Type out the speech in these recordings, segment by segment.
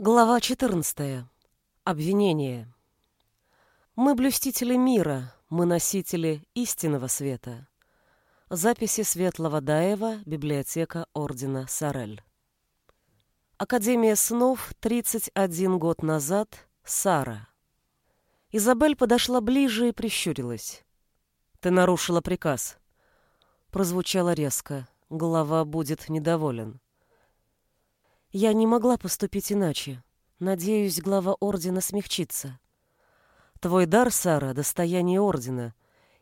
Глава 14. Обвинение. Мы блюстители мира, мы носители истинного света. Записи Светлого Даева, библиотека Ордена Сарель. Академия снов, 31 год назад, Сара. Изабель подошла ближе и прищурилась. «Ты нарушила приказ». Прозвучало резко. Глава будет недоволен. Я не могла поступить иначе. Надеюсь, глава ордена смягчится. Твой дар, Сара, достояние ордена,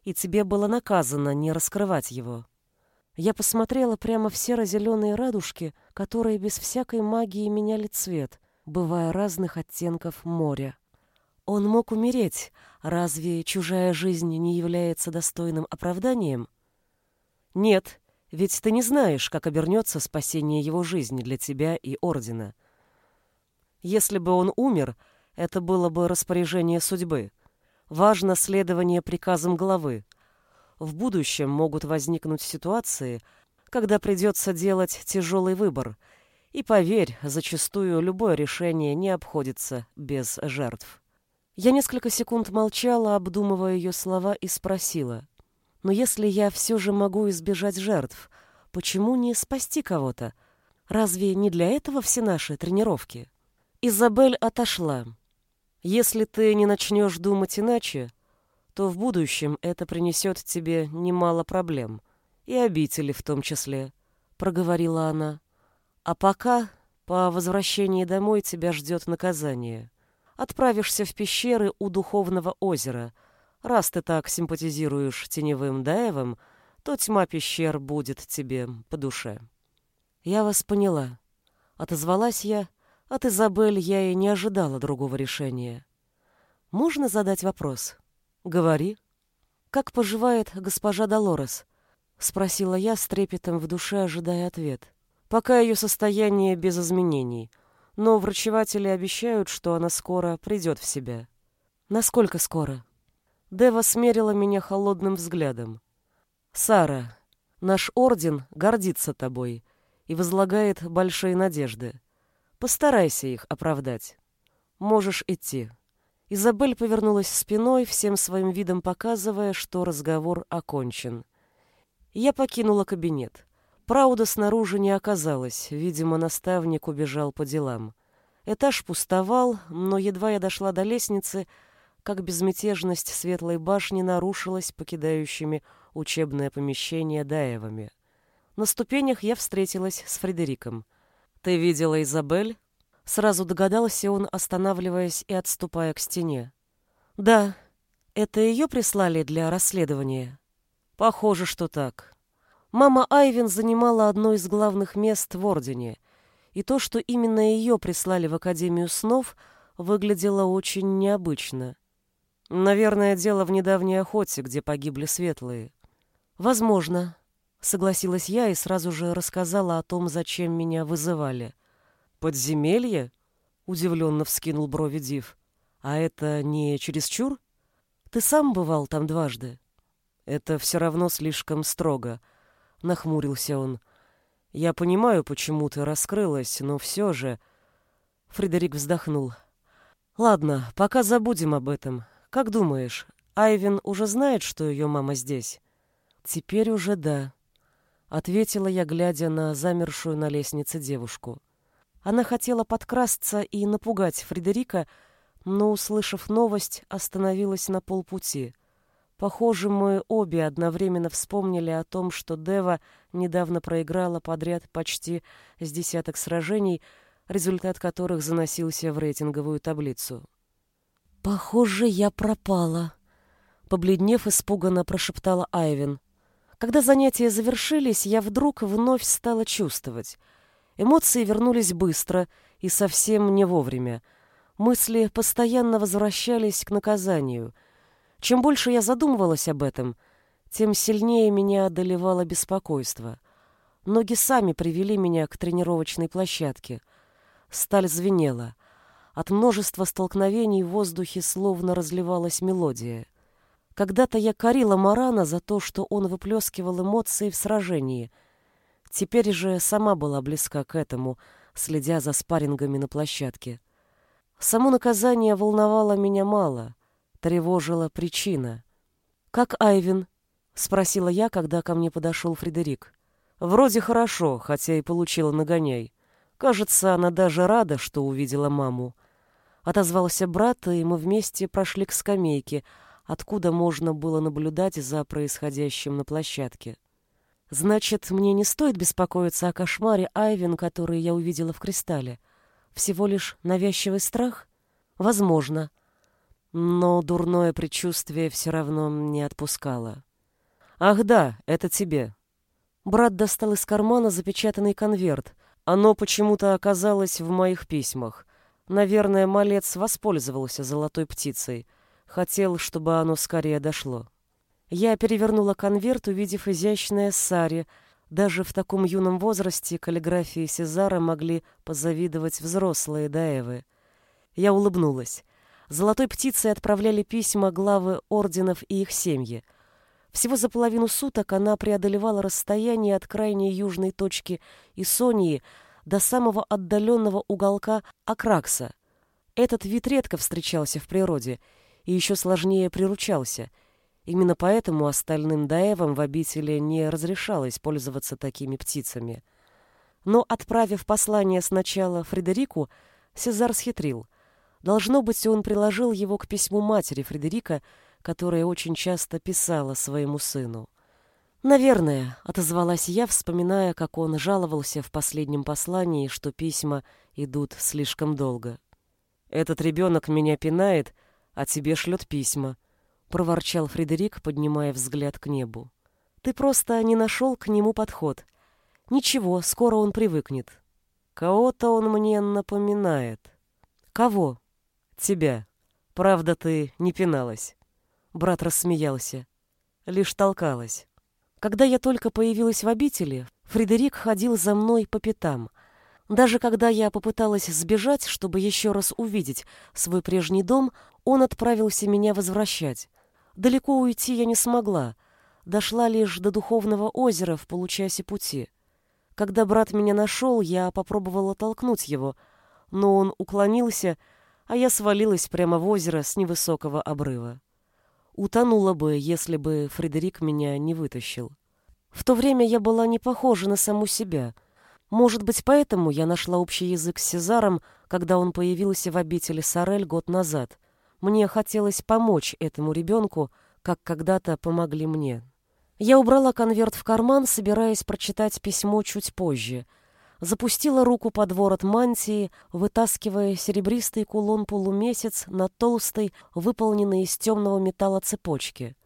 и тебе было наказано не раскрывать его. Я посмотрела прямо в серо-зеленые радужки, которые без всякой магии меняли цвет, бывая разных оттенков моря. Он мог умереть. Разве чужая жизнь не является достойным оправданием? Нет, ведь ты не знаешь, как обернется спасение его жизни для тебя и Ордена. Если бы он умер, это было бы распоряжение судьбы. Важно следование приказам главы. В будущем могут возникнуть ситуации, когда придется делать тяжелый выбор. И поверь, зачастую любое решение не обходится без жертв. Я несколько секунд молчала, обдумывая ее слова, и спросила. Но если я все же могу избежать жертв, почему не спасти кого-то? Разве не для этого все наши тренировки? Изабель отошла. Если ты не начнешь думать иначе, то в будущем это принесет тебе немало проблем. И обители в том числе, — проговорила она. А пока, по возвращении домой, тебя ждет наказание. Отправишься в пещеры у Духовного озера — Раз ты так симпатизируешь теневым Даевым, то тьма пещер будет тебе по душе. Я вас поняла. Отозвалась я. От Изабель я и не ожидала другого решения. Можно задать вопрос? Говори. Как поживает госпожа Долорес? Спросила я с трепетом в душе, ожидая ответ. Пока ее состояние без изменений, но врачеватели обещают, что она скоро придет в себя. Насколько скоро? Дева смерила меня холодным взглядом. «Сара, наш орден гордится тобой и возлагает большие надежды. Постарайся их оправдать. Можешь идти». Изабель повернулась спиной, всем своим видом показывая, что разговор окончен. Я покинула кабинет. Прауда снаружи не оказалось, видимо, наставник убежал по делам. Этаж пустовал, но едва я дошла до лестницы, как безмятежность светлой башни нарушилась покидающими учебное помещение Даевами. На ступенях я встретилась с Фредериком. «Ты видела Изабель?» Сразу догадался он, останавливаясь и отступая к стене. «Да, это ее прислали для расследования?» «Похоже, что так. Мама Айвен занимала одно из главных мест в Ордене, и то, что именно ее прислали в Академию снов, выглядело очень необычно. Наверное, дело в недавней охоте, где погибли светлые. Возможно, согласилась я и сразу же рассказала о том, зачем меня вызывали. Подземелье? Удивленно вскинул брови Див. А это не чересчур? Ты сам бывал там дважды. Это все равно слишком строго, нахмурился он. Я понимаю, почему ты раскрылась, но все же... Фредерик вздохнул. Ладно, пока забудем об этом. Как думаешь, Айвин уже знает, что ее мама здесь? Теперь уже да, ответила я, глядя на замершую на лестнице девушку. Она хотела подкрасться и напугать Фредерика, но, услышав новость, остановилась на полпути. Похоже, мы обе одновременно вспомнили о том, что Дева недавно проиграла подряд почти с десяток сражений, результат которых заносился в рейтинговую таблицу. «Похоже, я пропала», — побледнев, испуганно прошептала Айвин. Когда занятия завершились, я вдруг вновь стала чувствовать. Эмоции вернулись быстро и совсем не вовремя. Мысли постоянно возвращались к наказанию. Чем больше я задумывалась об этом, тем сильнее меня одолевало беспокойство. Ноги сами привели меня к тренировочной площадке. Сталь звенела — от множества столкновений в воздухе словно разливалась мелодия. Когда-то я корила Марана за то, что он выплескивал эмоции в сражении. Теперь же сама была близка к этому, следя за спаррингами на площадке. Само наказание волновало меня мало, тревожила причина. «Как Айвин?» — спросила я, когда ко мне подошел Фредерик. «Вроде хорошо, хотя и получила нагоняй. Кажется, она даже рада, что увидела маму». Отозвался брат, и мы вместе прошли к скамейке, откуда можно было наблюдать за происходящим на площадке. «Значит, мне не стоит беспокоиться о кошмаре Айвин, который я увидела в кристалле?» Всего лишь навязчивый страх? Возможно. Но дурное предчувствие все равно не отпускало. «Ах да, это тебе». Брат достал из кармана запечатанный конверт. Оно почему-то оказалось в моих письмах. Наверное, малец воспользовался золотой птицей. Хотел, чтобы оно скорее дошло. Я перевернула конверт, увидев изящное сари — даже в таком юном возрасте каллиграфии Сезара могли позавидовать взрослые Даевы. Я улыбнулась. Золотой птицей отправляли письма главы орденов и их семьи. Всего за половину суток она преодолевала расстояние от крайней южной точки Исонии до самого отдаленного уголка Акракса. Этот вид редко встречался в природе и еще сложнее приручался — Именно поэтому остальным даевам в обители не разрешалось пользоваться такими птицами. Но, отправив послание сначала Фредерику, Сезар схитрил. Должно быть, он приложил его к письму матери Фредерика, которая очень часто писала своему сыну. «Наверное», — отозвалась я, вспоминая, как он жаловался в последнем послании, что письма идут слишком долго. «Этот ребенок меня пинает, а тебе шлет письма», — проворчал Фредерик, поднимая взгляд к небу. «Ты просто не нашел к нему подход. Ничего, скоро он привыкнет. Кого-то он мне напоминает». «Кого?» «Тебя. Правда, ты не пиналась». Брат рассмеялся. Лишь толкалась. Когда я только появилась в обители, Фредерик ходил за мной по пятам. Даже когда я попыталась сбежать, чтобы еще раз увидеть свой прежний дом, он отправился меня возвращать. Далеко уйти я не смогла. Дошла лишь до духовного озера в получасе пути. Когда брат меня нашел, я попробовала толкнуть его, но он уклонился, а я свалилась прямо в озеро с невысокого обрыва. Утонула бы, если бы Фредерик меня не вытащил. В то время я была не похожа на саму себя. Может быть, поэтому я нашла общий язык с Сезаром, когда он появился в обители Сорель год назад. Мне хотелось помочь этому ребенку, как когда-то помогли мне. Я убрала конверт в карман, собираясь прочитать письмо чуть позже. Запустила руку под ворот мантии, вытаскивая серебристый кулон-полумесяц на толстой, выполненной из темного металла цепочке.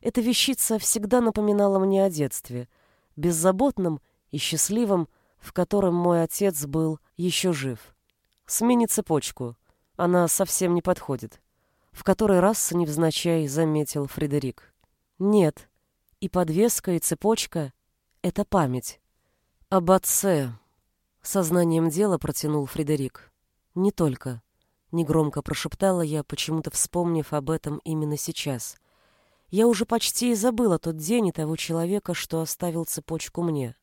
Эта вещица всегда напоминала мне о детстве, беззаботном и счастливом, в котором мой отец был еще жив. Смени цепочку. Она совсем не подходит в который раз невзначай заметил Фредерик. Нет, и подвеска, и цепочка — это память. Об отце. Сознанием дела протянул Фредерик. Не только. Негромко прошептала я, почему-то вспомнив об этом именно сейчас. Я уже почти и забыла тот день и того человека, что оставил цепочку мне.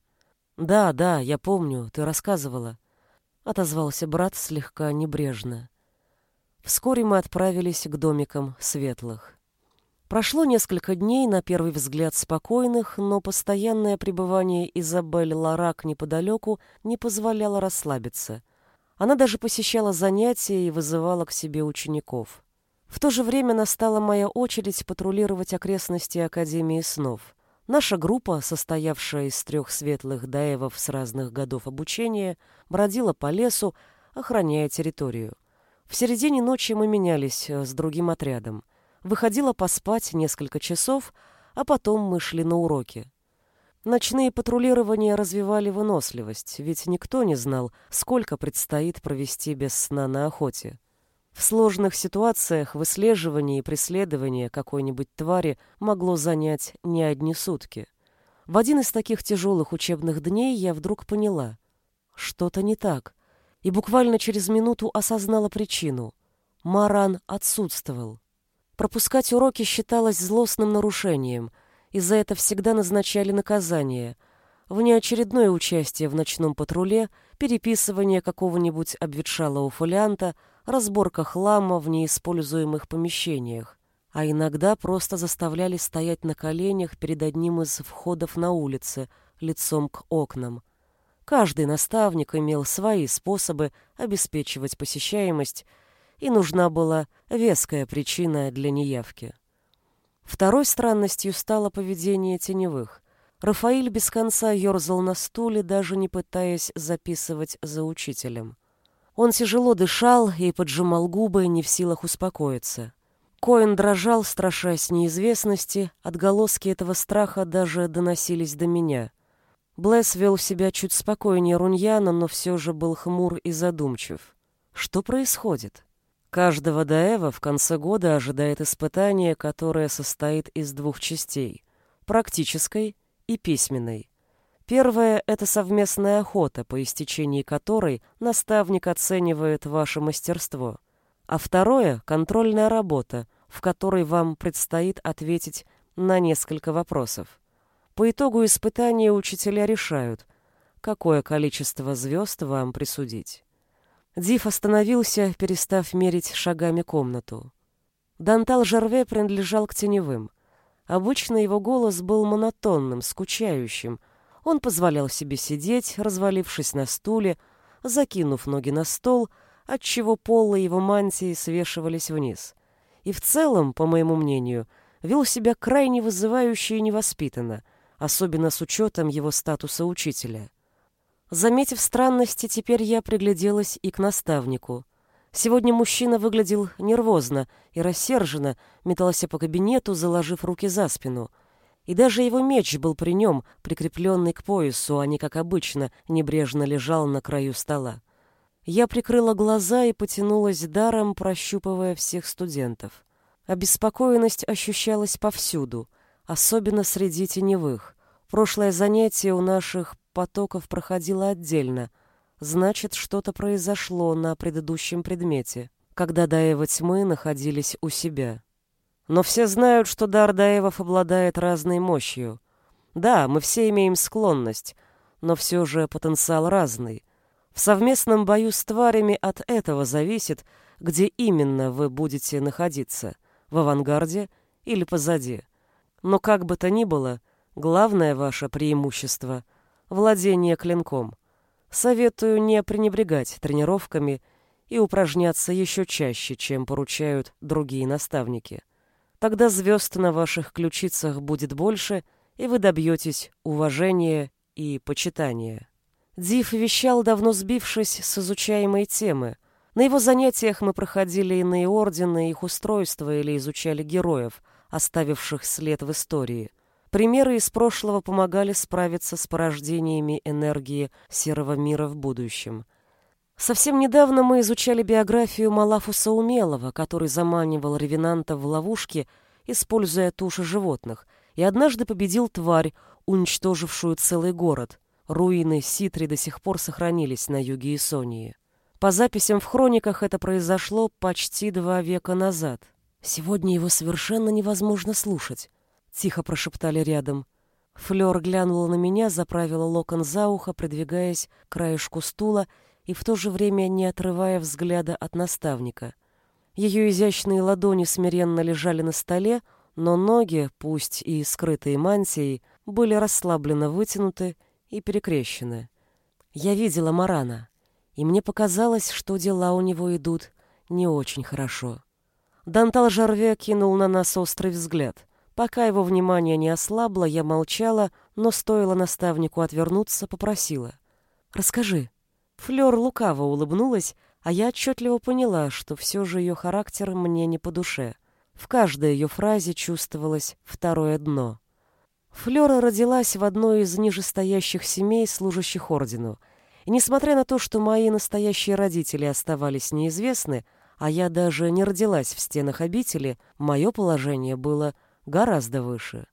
«Да, да, я помню, ты рассказывала», — отозвался брат слегка небрежно. Вскоре мы отправились к домикам светлых. Прошло несколько дней, на первый взгляд спокойных, но постоянное пребывание Изабель Ларак неподалеку не позволяло расслабиться. Она даже посещала занятия и вызывала к себе учеников. В то же время настала моя очередь патрулировать окрестности Академии снов. Наша группа, состоявшая из трех светлых даевов с разных годов обучения, бродила по лесу, охраняя территорию. В середине ночи мы менялись э, с другим отрядом. Выходила поспать несколько часов, а потом мы шли на уроки. Ночные патрулирования развивали выносливость, ведь никто не знал, сколько предстоит провести без сна на охоте. В сложных ситуациях выслеживание и преследование какой-нибудь твари могло занять не одни сутки. В один из таких тяжелых учебных дней я вдруг поняла, что-то не так и буквально через минуту осознала причину. Маран отсутствовал. Пропускать уроки считалось злостным нарушением, и за это всегда назначали наказание. Внеочередное участие в ночном патруле переписывание какого-нибудь обветшалого фолианта, разборка хлама в неиспользуемых помещениях, а иногда просто заставляли стоять на коленях перед одним из входов на улице, лицом к окнам. Каждый наставник имел свои способы обеспечивать посещаемость, и нужна была веская причина для неявки. Второй странностью стало поведение теневых. Рафаиль без конца ерзал на стуле, даже не пытаясь записывать за учителем. Он тяжело дышал и поджимал губы, не в силах успокоиться. Коин дрожал, страшась неизвестности, отголоски этого страха даже доносились до меня. Блэс вел себя чуть спокойнее Руньяна, но все же был хмур и задумчив. Что происходит? Каждого Даэва в конце года ожидает испытание, которое состоит из двух частей – практической и письменной. Первая – это совместная охота, по истечении которой наставник оценивает ваше мастерство. А второе – контрольная работа, в которой вам предстоит ответить на несколько вопросов. По итогу испытания учителя решают, какое количество звезд вам присудить. Див остановился, перестав мерить шагами комнату. Дантал Жерве принадлежал к теневым. Обычно его голос был монотонным, скучающим. Он позволял себе сидеть, развалившись на стуле, закинув ноги на стол, отчего полы его мантии свешивались вниз. И в целом, по моему мнению, вел себя крайне вызывающе и невоспитанно, особенно с учетом его статуса учителя. Заметив странности, теперь я пригляделась и к наставнику. Сегодня мужчина выглядел нервозно и рассерженно, метался по кабинету, заложив руки за спину. И даже его меч был при нем, прикрепленный к поясу, а не, как обычно, небрежно лежал на краю стола. Я прикрыла глаза и потянулась даром, прощупывая всех студентов. Обеспокоенность ощущалась повсюду, особенно среди теневых. Прошлое занятие у наших потоков проходило отдельно. Значит, что-то произошло на предыдущем предмете, когда Даева тьмы находились у себя. Но все знают, что дар Даевов обладает разной мощью. Да, мы все имеем склонность, но все же потенциал разный. В совместном бою с тварями от этого зависит, где именно вы будете находиться — в авангарде или позади. Но как бы то ни было, главное ваше преимущество — владение клинком. Советую не пренебрегать тренировками и упражняться еще чаще, чем поручают другие наставники. Тогда звезд на ваших ключицах будет больше, и вы добьетесь уважения и почитания. Див вещал, давно сбившись с изучаемой темы. На его занятиях мы проходили иные ордены, их устройства или изучали героев, оставивших след в истории. Примеры из прошлого помогали справиться с порождениями энергии серого мира в будущем. Совсем недавно мы изучали биографию Малафуса Умелого, который заманивал ревенанта в ловушки, используя туши животных, и однажды победил тварь, уничтожившую целый город. Руины Ситри до сих пор сохранились на юге Исонии. По записям в хрониках это произошло почти два века назад. Сегодня его совершенно невозможно слушать. — тихо прошептали рядом. Флёр глянула на меня, заправила локон за ухо, придвигаясь к краешку стула и в то же время не отрывая взгляда от наставника. Ее изящные ладони смиренно лежали на столе, но ноги, пусть и скрытые мантией, были расслабленно вытянуты и перекрещены. Я видела Марана, и мне показалось, что дела у него идут не очень хорошо. Дантал Жарве кинул на нас острый взгляд. Пока его внимание не ослабло, я молчала, но стоило наставнику отвернуться, попросила. «Расскажи». Флёр лукаво улыбнулась, а я отчетливо поняла, что все же ее характер мне не по душе. В каждой ее фразе чувствовалось второе дно. Флёра родилась в одной из нижестоящих семей, служащих ордену. И несмотря на то, что мои настоящие родители оставались неизвестны, а я даже не родилась в стенах обители, мое положение было гораздо выше.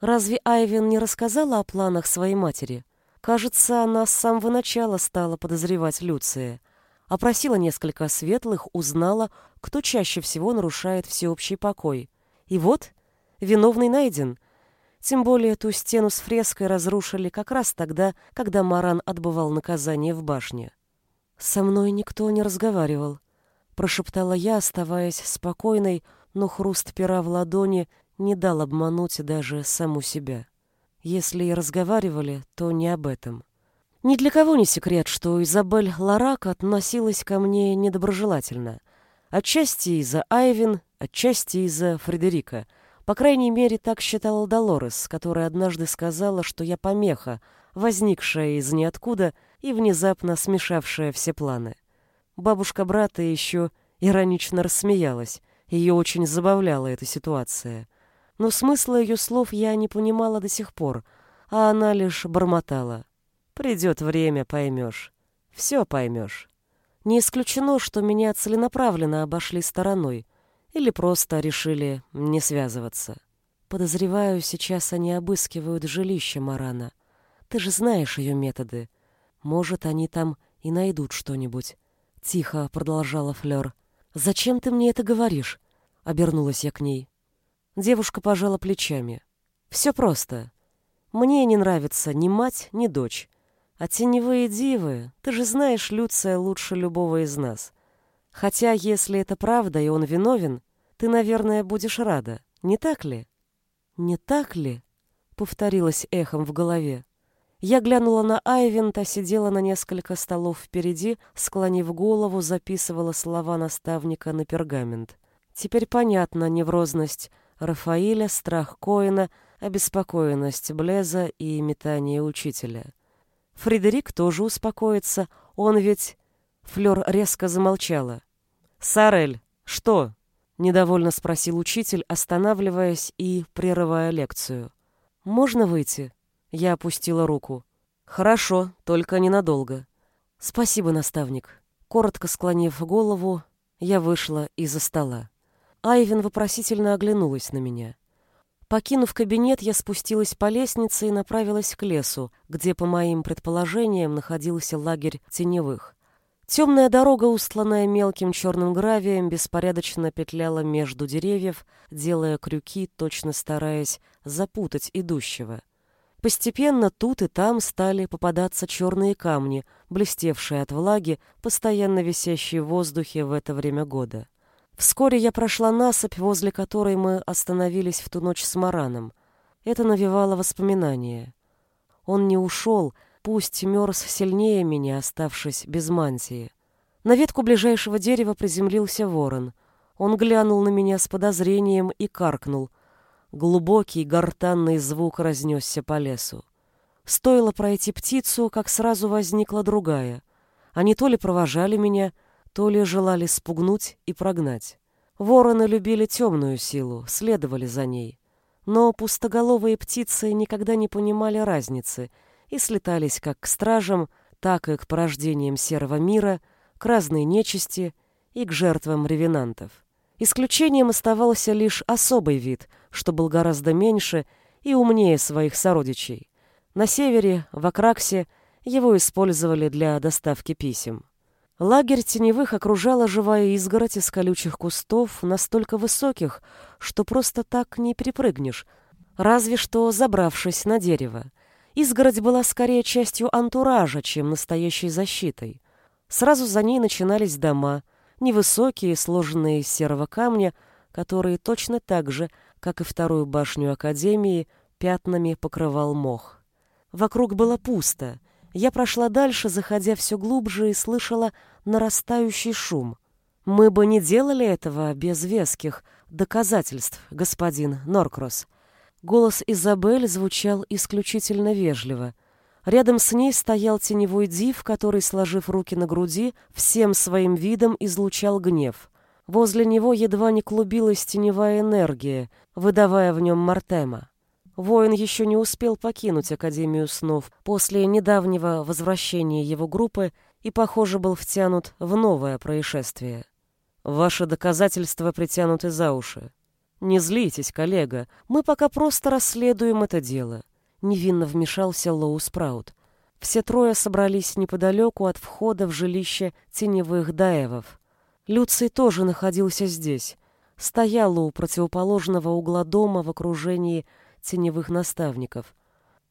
Разве Айвен не рассказала о планах своей матери? Кажется, она с самого начала стала подозревать Люция. Опросила несколько светлых, узнала, кто чаще всего нарушает всеобщий покой. И вот, виновный найден. Тем более ту стену с фреской разрушили как раз тогда, когда Маран отбывал наказание в башне. «Со мной никто не разговаривал», — прошептала я, оставаясь спокойной, но хруст пера в ладони не дал обмануть даже саму себя. Если и разговаривали, то не об этом. Ни для кого не секрет, что Изабель Ларак относилась ко мне недоброжелательно. Отчасти из-за Айвин, отчасти из-за Фредерика. По крайней мере, так считала Долорес, которая однажды сказала, что я помеха, возникшая из ниоткуда и внезапно смешавшая все планы. Бабушка брата еще иронично рассмеялась. Ее очень забавляла эта ситуация. Но смысла ее слов я не понимала до сих пор, а она лишь бормотала. Придет время, поймешь. Все поймешь. Не исключено, что меня целенаправленно обошли стороной или просто решили не связываться. Подозреваю, сейчас они обыскивают жилище Марана. Ты же знаешь ее методы. Может, они там и найдут что-нибудь. Тихо продолжала Флёр. «Зачем ты мне это говоришь?» Обернулась я к ней. Девушка пожала плечами. «Все просто. Мне не нравится ни мать, ни дочь. А теневые дивы, ты же знаешь Люция лучше любого из нас. Хотя, если это правда и он виновен, ты, наверное, будешь рада, не так ли? Не так ли? Повторилось эхом в голове. Я глянула на Айвен, та сидела на несколько столов впереди, склонив голову, записывала слова наставника на пергамент. Теперь понятна неврозность Рафаиля, страх Коина, обеспокоенность Блеза и метание учителя. Фредерик тоже успокоится. Он ведь... Флёр резко замолчала. «Сарель, что?» — недовольно спросил учитель, останавливаясь и прерывая лекцию. «Можно выйти?» Я опустила руку. «Хорошо, только ненадолго». «Спасибо, наставник». Коротко склонив голову, я вышла из-за стола. Айвен вопросительно оглянулась на меня. Покинув кабинет, я спустилась по лестнице и направилась к лесу, где, по моим предположениям, находился лагерь теневых. Темная дорога, устланная мелким черным гравием, беспорядочно петляла между деревьев, делая крюки, точно стараясь запутать идущего. Постепенно тут и там стали попадаться черные камни, блестевшие от влаги, постоянно висящие в воздухе в это время года. Вскоре я прошла насыпь, возле которой мы остановились в ту ночь с Мараном. Это навевало воспоминания. Он не ушел, пусть мерз сильнее меня, оставшись без мантии. На ветку ближайшего дерева приземлился ворон. Он глянул на меня с подозрением и каркнул. Глубокий гортанный звук разнесся по лесу. Стоило пройти птицу, как сразу возникла другая. Они то ли провожали меня, ли желали спугнуть и прогнать. Вороны любили темную силу, следовали за ней. Но пустоголовые птицы никогда не понимали разницы и слетались как к стражам, так и к порождениям серого мира, к разной нечисти и к жертвам ревенантов. Исключением оставался лишь особый вид, что был гораздо меньше и умнее своих сородичей. На севере, в Акраксе, его использовали для доставки писем. Лагерь теневых окружала живая изгородь из колючих кустов, настолько высоких, что просто так не перепрыгнешь, разве что забравшись на дерево. Изгородь была скорее частью антуража, чем настоящей защитой. Сразу за ней начинались дома, невысокие, сложенные из серого камня, которые точно так же, как и вторую башню Академии, пятнами покрывал мох. Вокруг было пусто — я прошла дальше, заходя все глубже и слышала нарастающий шум. Мы бы не делали этого без веских доказательств, господин Норкросс. Голос Изабель звучал исключительно вежливо. Рядом с ней стоял теневой див, который, сложив руки на груди, всем своим видом излучал гнев. Возле него едва не клубилась теневая энергия, выдавая в нем Мартема. Воин еще не успел покинуть Академию снов после недавнего возвращения его группы и, похоже, был втянут в новое происшествие. Ваши доказательства притянуты за уши. Не злитесь, коллега, мы пока просто расследуем это дело. Невинно вмешался Лоу Спраут. Все трое собрались неподалеку от входа в жилище теневых даевов. Люций тоже находился здесь. Стоял у противоположного угла дома в окружении теневых наставников.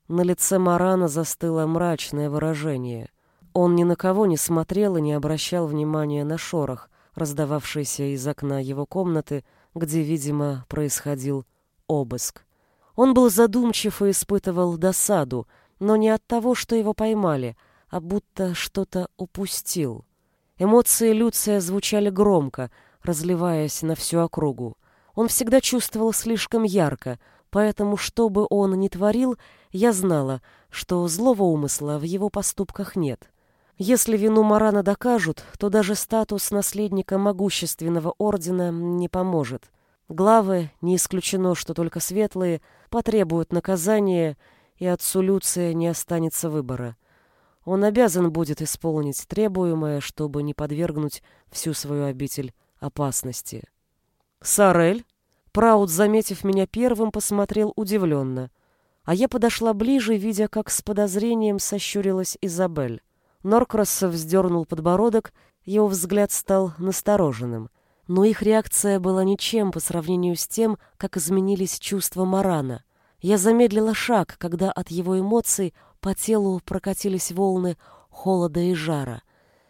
На лице Марана застыло мрачное выражение. Он ни на кого не смотрел и не обращал внимания на шорох, раздававшийся из окна его комнаты, где, видимо, происходил обыск. Он был задумчив и испытывал досаду, но не от того, что его поймали, а будто что-то упустил. Эмоции Люция звучали громко, разливаясь на всю округу. Он всегда чувствовал слишком ярко, поэтому, что бы он ни творил, я знала, что злого умысла в его поступках нет. Если вину Марана докажут, то даже статус наследника могущественного ордена не поможет. Главы, не исключено, что только светлые, потребуют наказания, и отцу Люция не останется выбора. Он обязан будет исполнить требуемое, чтобы не подвергнуть всю свою обитель опасности. «Сарель?» Прауд, заметив меня первым, посмотрел удивленно. А я подошла ближе, видя, как с подозрением сощурилась Изабель. Норкрасов вздернул подбородок, его взгляд стал настороженным — но их реакция была ничем по сравнению с тем, как изменились чувства Марана. Я замедлила шаг, когда от его эмоций по телу прокатились волны холода и жара.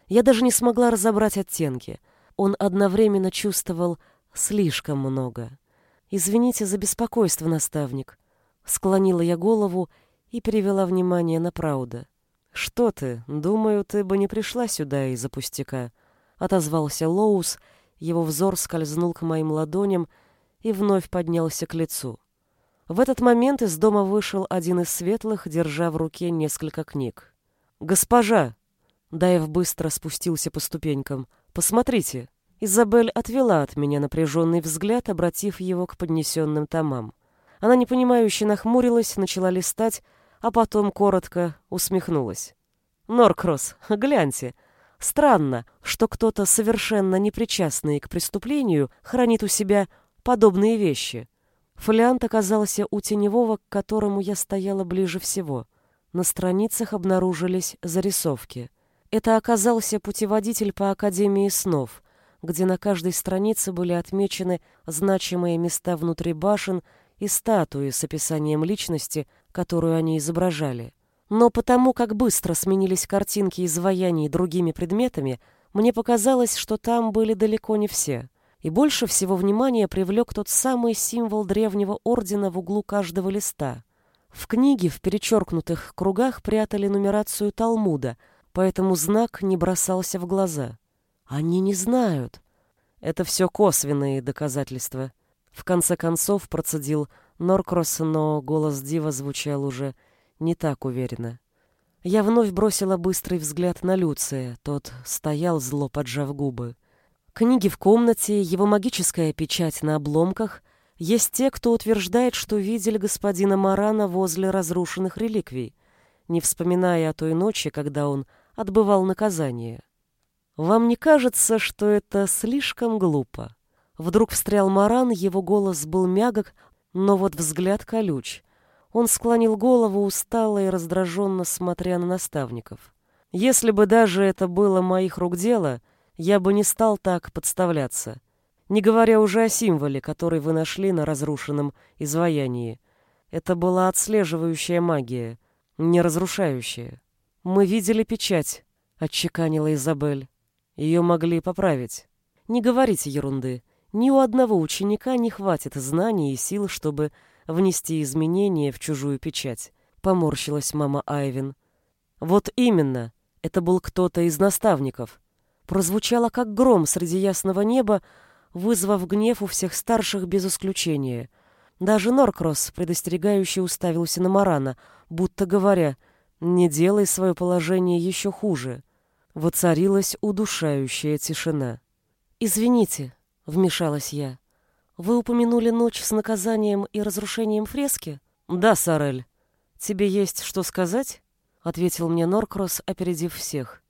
Я даже не смогла разобрать оттенки. Он одновременно чувствовал слишком много. «Извините за беспокойство, наставник». Склонила я голову и перевела внимание на Прауда. «Что ты? Думаю, ты бы не пришла сюда из-за пустяка», — отозвался Лоус, — его взор скользнул к моим ладоням и вновь поднялся к лицу. В этот момент из дома вышел один из светлых, держа в руке несколько книг. «Госпожа!» Даев быстро спустился по ступенькам. «Посмотрите!» Изабель отвела от меня напряженный взгляд, обратив его к поднесенным томам. Она непонимающе нахмурилась, начала листать, а потом коротко усмехнулась. «Норкросс, гляньте!» Странно, что кто-то совершенно непричастный к преступлению хранит у себя подобные вещи. Фолиант оказался у теневого, к которому я стояла ближе всего. На страницах обнаружились зарисовки. Это оказался путеводитель по Академии снов, где на каждой странице были отмечены значимые места внутри башен и статуи с описанием личности, которую они изображали. Но потому, как быстро сменились картинки изваяний другими предметами, мне показалось, что там были далеко не все. И больше всего внимания привлек тот самый символ древнего ордена в углу каждого листа. В книге в перечеркнутых кругах прятали нумерацию Талмуда, поэтому знак не бросался в глаза. Они не знают. Это все косвенные доказательства. В конце концов процедил Норкросс, но голос Дива звучал уже не так уверенно. Я вновь бросила быстрый взгляд на Люция. Тот стоял зло, поджав губы. Книги в комнате, его магическая печать на обломках. Есть те, кто утверждает, что видели господина Марана возле разрушенных реликвий, не вспоминая о той ночи, когда он отбывал наказание. Вам не кажется, что это слишком глупо? Вдруг встрял Маран, его голос был мягок, но вот взгляд колюч. Он склонил голову устало и раздраженно смотря на наставников. Если бы даже это было моих рук дело, я бы не стал так подставляться. Не говоря уже о символе, который вы нашли на разрушенном изваянии. Это была отслеживающая магия, не разрушающая. Мы видели печать, отчеканила Изабель. Ее могли поправить. Не говорите ерунды. Ни у одного ученика не хватит знаний и сил, чтобы внести изменения в чужую печать. Поморщилась мама Айвин. Вот именно, это был кто-то из наставников. Прозвучало как гром среди ясного неба, вызвав гнев у всех старших без исключения. Даже Норкросс, предостерегающе уставился на Марана, будто говоря, «Не делай свое положение еще хуже». Воцарилась удушающая тишина. «Извините», — вмешалась я. Вы упомянули ночь с наказанием и разрушением фрески? Да, Сарель. Тебе есть что сказать? Ответил мне Норкросс, опередив всех.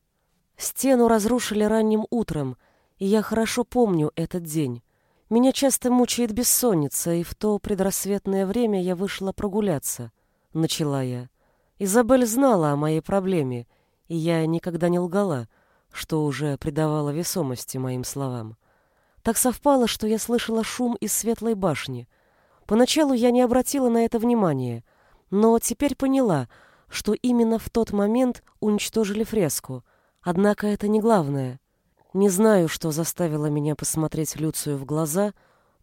Стену разрушили ранним утром, и я хорошо помню этот день. Меня часто мучает бессонница, и в то предрассветное время я вышла прогуляться. Начала я. Изабель знала о моей проблеме, я никогда не лгала, что уже придавало весомости моим словам. Так совпало, что я слышала шум из светлой башни. Поначалу я не обратила на это внимания, но теперь поняла, что именно в тот момент уничтожили фреску. Однако это не главное. Не знаю, что заставило меня посмотреть Люцию в глаза,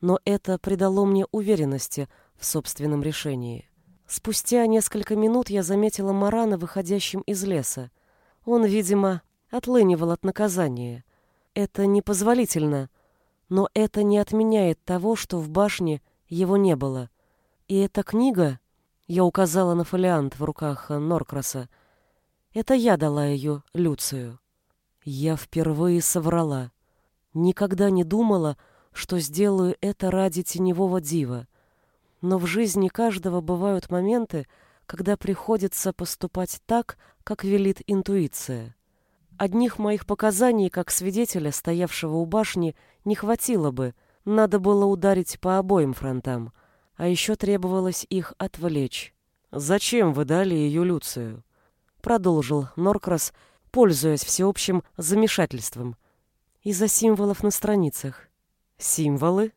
но это придало мне уверенности в собственном решении. Спустя несколько минут я заметила Марана, выходящим из леса. Он, видимо, отлынивал от наказания. Это непозволительно, но это не отменяет того, что в башне его не было. И эта книга, я указала на фолиант в руках Норкраса, это я дала ее Люцию. Я впервые соврала. Никогда не думала, что сделаю это ради теневого дива. Но в жизни каждого бывают моменты, когда приходится поступать так, как велит интуиция. Одних моих показаний как свидетеля, стоявшего у башни, не хватило бы, надо было ударить по обоим фронтам, а еще требовалось их отвлечь. «Зачем вы дали ее Люцию?» Продолжил Норкрас, пользуясь всеобщим замешательством. «Из-за символов на страницах». «Символы?»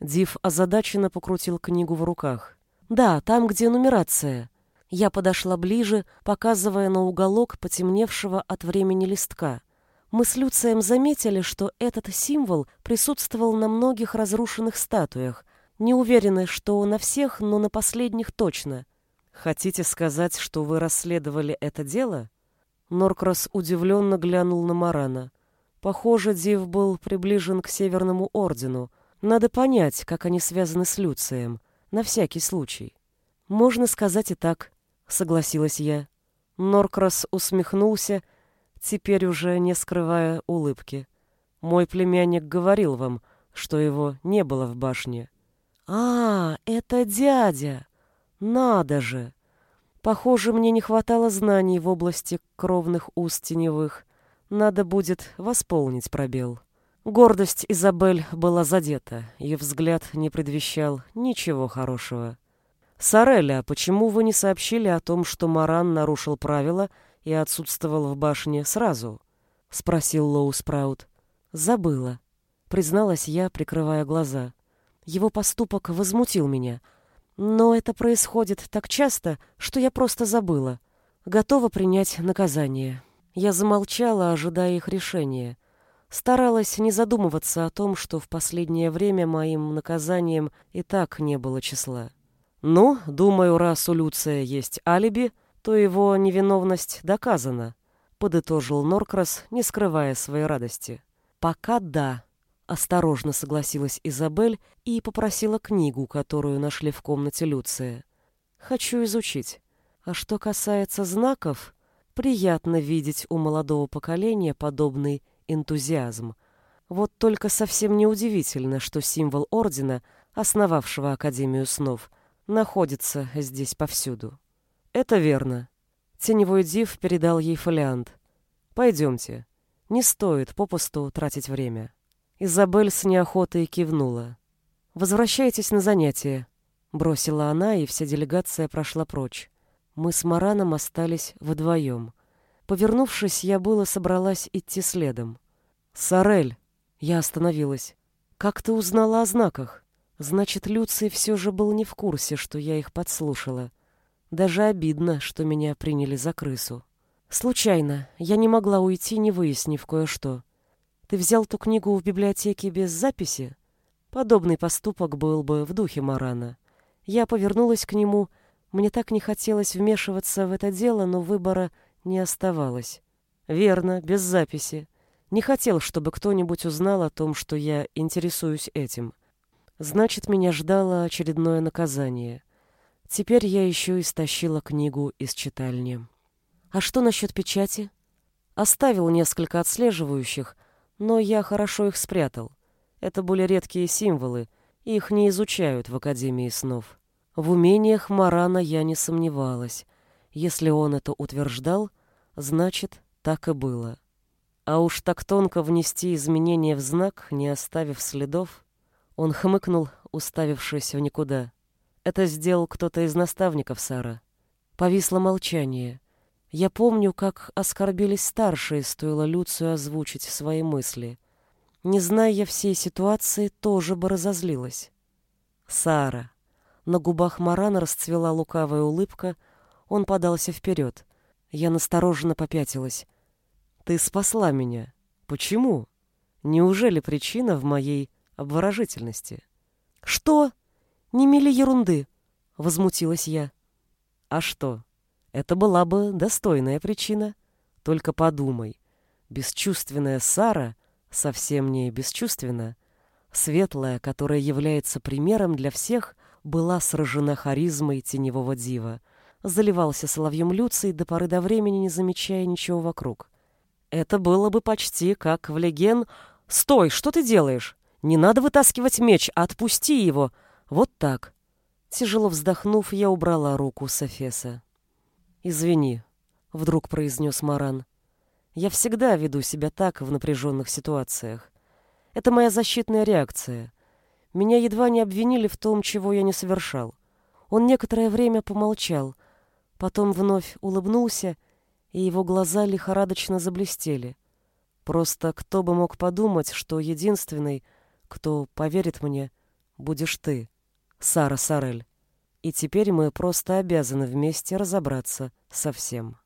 Див озадаченно покрутил книгу в руках. «Да, там, где нумерация». Я подошла ближе, показывая на уголок потемневшего от времени листка. Мы с Люцием заметили, что этот символ присутствовал на многих разрушенных статуях. Не уверены, что на всех, но на последних точно. «Хотите сказать, что вы расследовали это дело?» Норкрас удивленно глянул на Марана. Похоже, Див был приближен к Северному Ордену, надо понять, как они связаны с Люцием, на всякий случай. Можно сказать и так, согласилась я. Норкрас усмехнулся, теперь уже не скрывая улыбки. Мой племянник говорил вам, что его не было в башне. А, это дядя. Надо же. Похоже, мне не хватало знаний в области кровных уст теневых. Надо будет восполнить пробел. Гордость Изабель была задета, и взгляд не предвещал ничего хорошего. «Сареля, почему вы не сообщили о том, что Маран нарушил правила и отсутствовал в башне сразу?» — спросил Лоу Спраут. «Забыла», — призналась я, прикрывая глаза. Его поступок возмутил меня. Но это происходит так часто, что я просто забыла. Готова принять наказание. Я замолчала, ожидая их решения. Старалась не задумываться о том, что в последнее время моим наказанием и так не было числа. Ну, думаю, раз у Люция есть алиби, то его невиновность доказана, подытожил Норкрас, не скрывая своей радости. Пока да, осторожно согласилась Изабель и попросила книгу, которую нашли в комнате Люция. Хочу изучить. А что касается знаков, приятно видеть у молодого поколения подобный энтузиазм. Вот только совсем неудивительно, что символ ордена, основавшего Академию снов, находится здесь повсюду. Это верно. Теневой див передал ей фолиант. Пойдемте. Не стоит попусту тратить время. Изабель с неохотой кивнула. «Возвращайтесь на занятия», — бросила она, и вся делегация прошла прочь. Мы с Мараном остались вдвоем. Повернувшись, я было собралась идти следом. «Сорель!» Я остановилась. «Как ты узнала о знаках?» Значит, Люций все же был не в курсе, что я их подслушала. Даже обидно, что меня приняли за крысу. Случайно. Я не могла уйти, не выяснив кое-что. Ты взял ту книгу в библиотеке без записи? Подобный поступок был бы в духе Марана. Я повернулась к нему. Мне так не хотелось вмешиваться в это дело, но выбора не оставалось. Верно, без записи. Не хотел, чтобы кто-нибудь узнал о том, что я интересуюсь этим. Значит, меня ждало очередное наказание. Теперь я еще и стащила книгу из читальни. А что насчет печати? Оставил несколько отслеживающих, но я хорошо их спрятал. Это были редкие символы, их не изучают в Академии снов. В умениях Марана я не сомневалась. Если он это утверждал, значит, так и было. А уж так тонко внести изменения в знак, не оставив следов. Он хмыкнул, уставившись в никуда. Это сделал кто-то из наставников Сара. Повисло молчание. Я помню, как оскорбились старшие, стоило Люцию озвучить свои мысли. Не зная всей ситуации, тоже бы разозлилась. Сара. На губах Марана расцвела лукавая улыбка, он подался вперед. Я настороженно попятилась. «Ты спасла меня. Почему? Неужели причина в моей обворожительности?» «Что? Не мели ерунды!» — возмутилась я. «А что? Это была бы достойная причина. Только подумай. Бесчувственная Сара совсем не бесчувственна. Светлая, которая является примером для всех, была сражена харизмой теневого дива. Заливался соловьем Люций до поры до времени, не замечая ничего вокруг. Это было бы почти как в леген «Стой, что ты делаешь? Не надо вытаскивать меч, отпусти его!» Вот так. Тяжело вздохнув, я убрала руку с Эфеса. «Извини», — вдруг произнес Маран. «Я всегда веду себя так в напряженных ситуациях. Это моя защитная реакция. Меня едва не обвинили в том, чего я не совершал. Он некоторое время помолчал, потом вновь улыбнулся, и его глаза лихорадочно заблестели. Просто кто бы мог подумать, что единственный, кто поверит мне, будешь ты, Сара Сарель. И теперь мы просто обязаны вместе разобраться со всем.